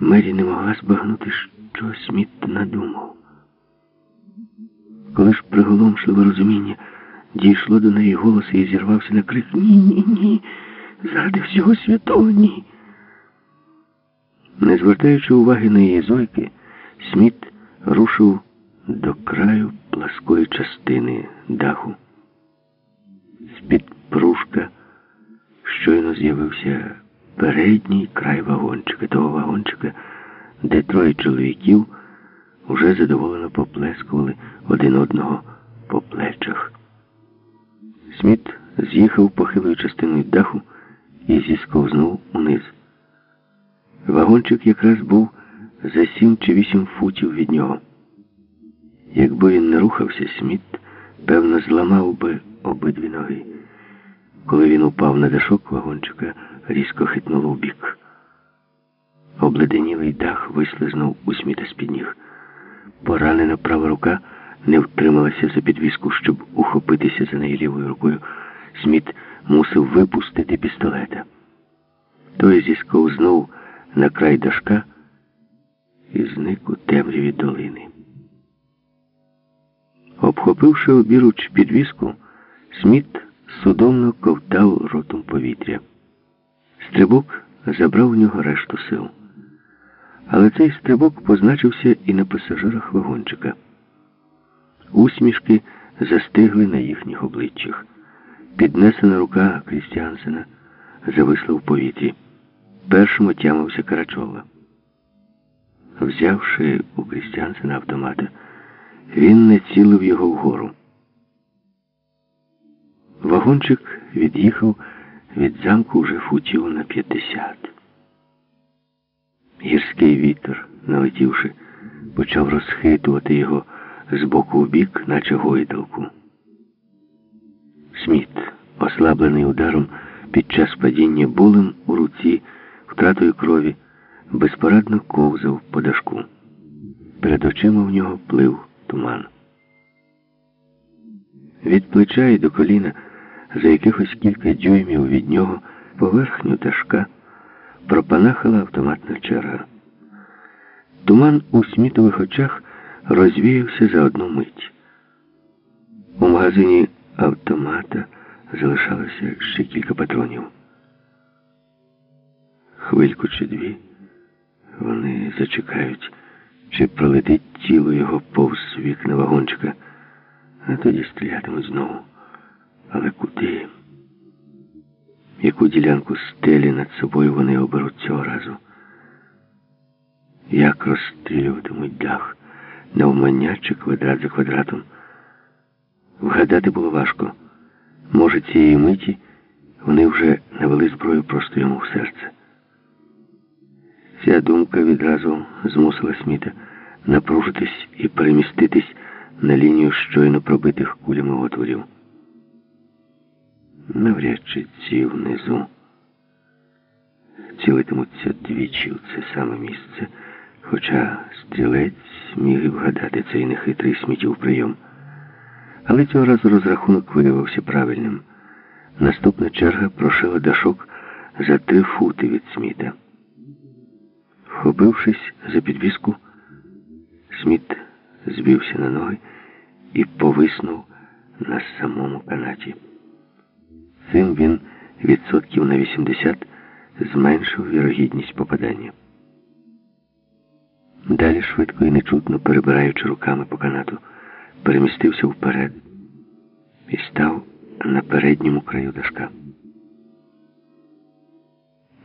Мері не могла збагнути, що Сміт надумав. Коли ж приголомшливе розуміння дійшло до неї голос і зірвався на крик Ні, ні, ні, заради всього святого ні. Не звертаючи уваги на її зойки, Сміт рушив до краю пласкої частини даху. З-під пружка щойно з'явився передній край вагончика, того вагончика, де троє чоловіків уже задоволено поплескували один одного по плечах. Сміт з'їхав похилою частиною даху і зісковзнув униз. Вагончик якраз був за сім чи вісім футів від нього. Якби він не рухався, Сміт, певно, зламав би обидві ноги. Коли він упав на дашок вагончика, різко хитнуло в бік. Обледенілий дах вислизнув у Сміта з-під ніг. Поранена права рука не втрималася за підвіску, щоб ухопитися за неї лівою рукою. Сміт мусив випустити пістолета. Той зісковзнув на край дашка і зник у темряві долини. Обхопивши обіруч підвіску, Сміт судомно ковтав ротом повітря. Стрибок забрав у нього решту сил. Але цей стрибок позначився і на пасажирах вагончика. Усмішки застигли на їхніх обличчях. Піднесена рука Крістіансена зависла в повітрі. Першим отямився Карачова. Взявши у Крістіансена автомата, він не цілив його вгору. Вагончик від'їхав від замку вже футів на п'ятдесят. Гірський вітер, налетівши, почав розхитувати його з боку в бік, наче гойдалку. Сміт, ослаблений ударом під час падіння болем у руці, втратою крові, безпорадно ковзав по дашку. Перед очима в нього плив туман. Від плеча і до коліна, за якихось кілька дюймів від нього, поверхню дашка, пропанахала автоматна черга. Туман у смітових очах розвіявся за одну мить. У магазині автомата залишалося ще кілька патронів. Хвильку чи дві вони зачекають, чи пролетить тіло його повз вікна вагончика, а тоді стрілятимуть знову. Але куди? Яку ділянку стелі над собою вони оберуть цього разу? Як розстрілюватимуть дах, навмання чи квадрат за квадратом? Вгадати було важко. Може, цієї миті вони вже навели зброю просто йому в серце. Ця думка відразу змусила Сміта напружитись і переміститись на лінію щойно пробитих кулями отворів. Навряд чи ці внизу цілитимуться двічі в це саме місце, хоча стрілець міг і вгадати цей нехитрий смітів прийом. Але цього разу розрахунок виявився правильним. Наступна черга прошила дашок за три фути від сміта. Вхопившись за підвіску, Сміт збився на ноги і повиснув на самому канаті. Цим він відсотків на 80 зменшив вірогідність попадання. Далі швидко і нечутно перебираючи руками по канату, перемістився вперед і став на передньому краю дашка.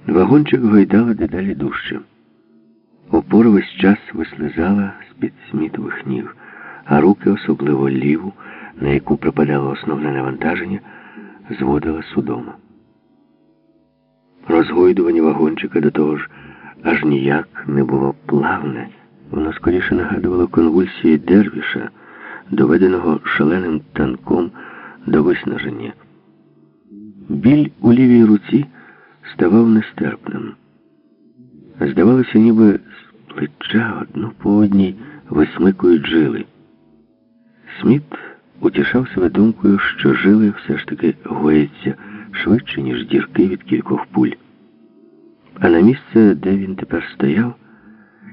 Вагончик гойдала дедалі дужче. Опора весь час вислизала з-під смітових ніг, а руки, особливо ліву, на яку припадало основне навантаження, зводила судома. Розгойдування вагончика до того ж аж ніяк не було плавне. Воно скоріше нагадувало конвульсії дервіша, доведеного шаленим танком до виснаження. Біль у лівій руці ставав нестерпним. Здавалося, ніби з плеча одну по одній висмикують жили. Сміт утішав себе думкою, що жили все ж таки гояться швидше, ніж дірки від кількох пуль. А на місце, де він тепер стояв,